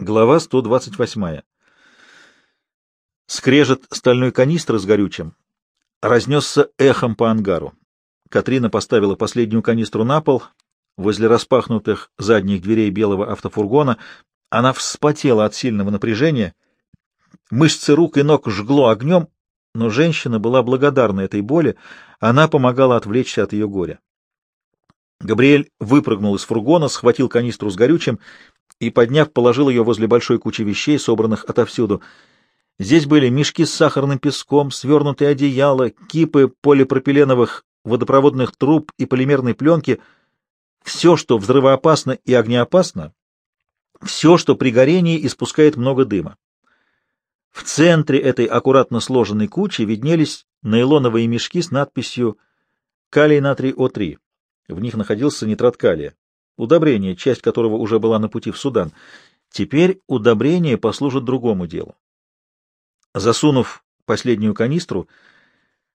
Глава 128. Скрежет стальной канистры с горючим разнесся эхом по ангару. Катрина поставила последнюю канистру на пол возле распахнутых задних дверей белого автофургона. Она вспотела от сильного напряжения. Мышцы рук и ног жгло огнем, но женщина была благодарна этой боли. Она помогала отвлечься от ее горя. Габриэль выпрыгнул из фургона, схватил канистру с горючим и, подняв, положил ее возле большой кучи вещей, собранных отовсюду. Здесь были мешки с сахарным песком, свернутые одеяла, кипы полипропиленовых водопроводных труб и полимерной пленки. Все, что взрывоопасно и огнеопасно, все, что при горении испускает много дыма. В центре этой аккуратно сложенной кучи виднелись нейлоновые мешки с надписью «Калий натрий О3». В них находился нитрат калия удобрение, часть которого уже была на пути в Судан. Теперь удобрение послужит другому делу. Засунув последнюю канистру,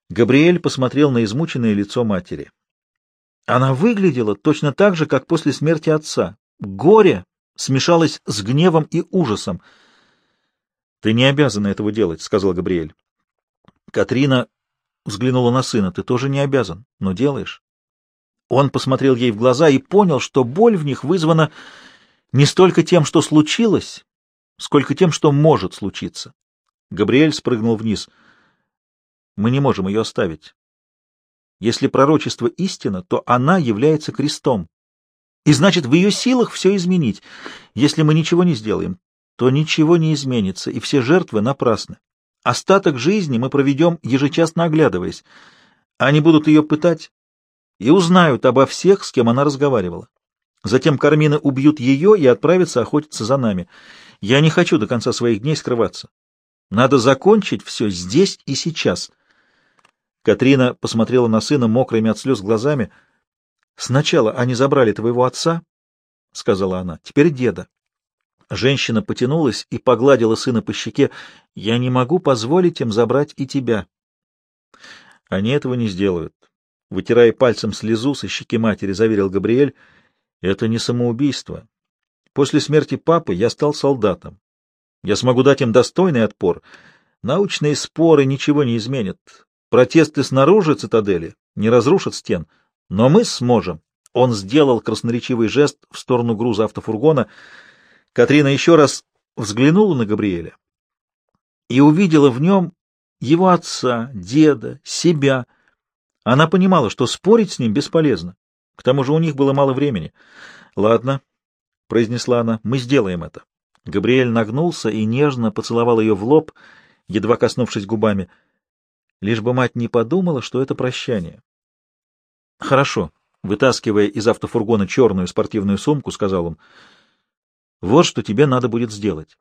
Габриэль посмотрел на измученное лицо матери. Она выглядела точно так же, как после смерти отца. Горе смешалось с гневом и ужасом. — Ты не обязана этого делать, — сказал Габриэль. Катрина взглянула на сына. — Ты тоже не обязан, но делаешь. Он посмотрел ей в глаза и понял, что боль в них вызвана не столько тем, что случилось, сколько тем, что может случиться. Габриэль спрыгнул вниз. Мы не можем ее оставить. Если пророчество истина, то она является крестом. И значит, в ее силах все изменить. Если мы ничего не сделаем, то ничего не изменится, и все жертвы напрасны. Остаток жизни мы проведем, ежечасно оглядываясь. Они будут ее пытать, и узнают обо всех, с кем она разговаривала. Затем Кармины убьют ее и отправятся охотиться за нами. Я не хочу до конца своих дней скрываться. Надо закончить все здесь и сейчас. Катрина посмотрела на сына мокрыми от слез глазами. «Сначала они забрали твоего отца», — сказала она, — «теперь деда». Женщина потянулась и погладила сына по щеке. «Я не могу позволить им забрать и тебя». «Они этого не сделают», Вытирая пальцем слезу со щеки матери, заверил Габриэль, это не самоубийство. После смерти папы я стал солдатом. Я смогу дать им достойный отпор. Научные споры ничего не изменят. Протесты снаружи цитадели не разрушат стен. Но мы сможем. Он сделал красноречивый жест в сторону груза автофургона. Катрина еще раз взглянула на Габриэля и увидела в нем его отца, деда, себя — она понимала, что спорить с ним бесполезно. К тому же у них было мало времени. «Ладно», — произнесла она, — «мы сделаем это». Габриэль нагнулся и нежно поцеловал ее в лоб, едва коснувшись губами. Лишь бы мать не подумала, что это прощание. «Хорошо», — вытаскивая из автофургона черную спортивную сумку, сказал он, — «вот что тебе надо будет сделать.